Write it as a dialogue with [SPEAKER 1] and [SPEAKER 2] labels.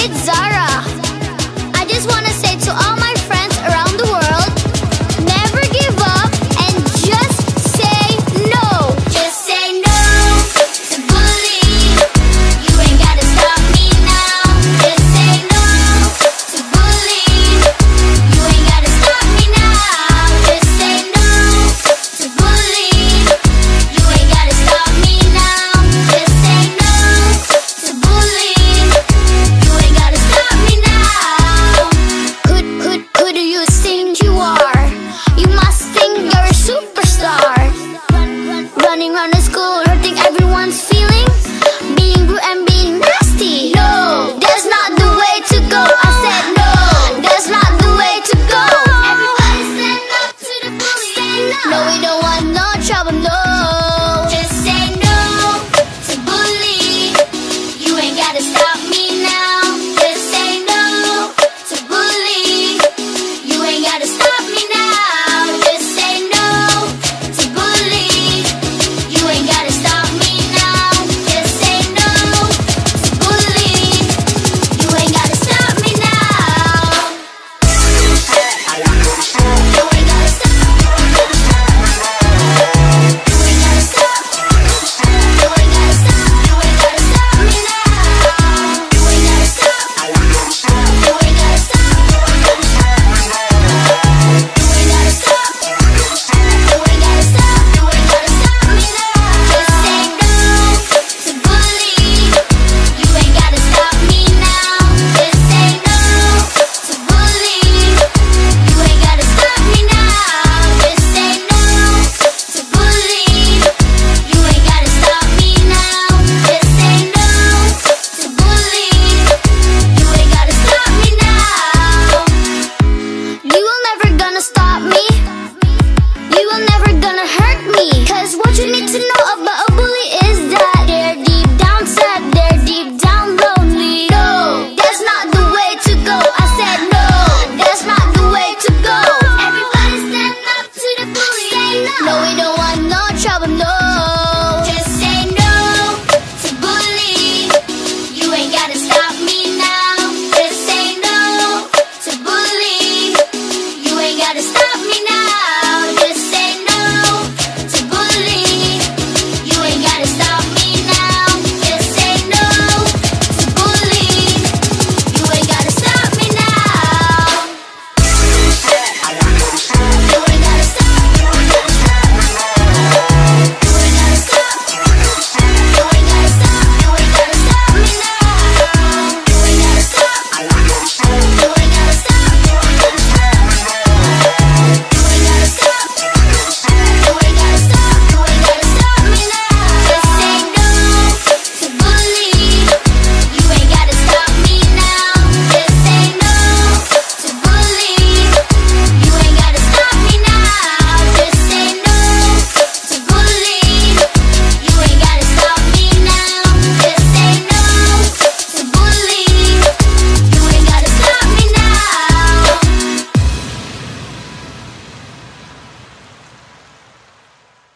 [SPEAKER 1] It's Zara. running around the school, hurting everyone's feet. we don't want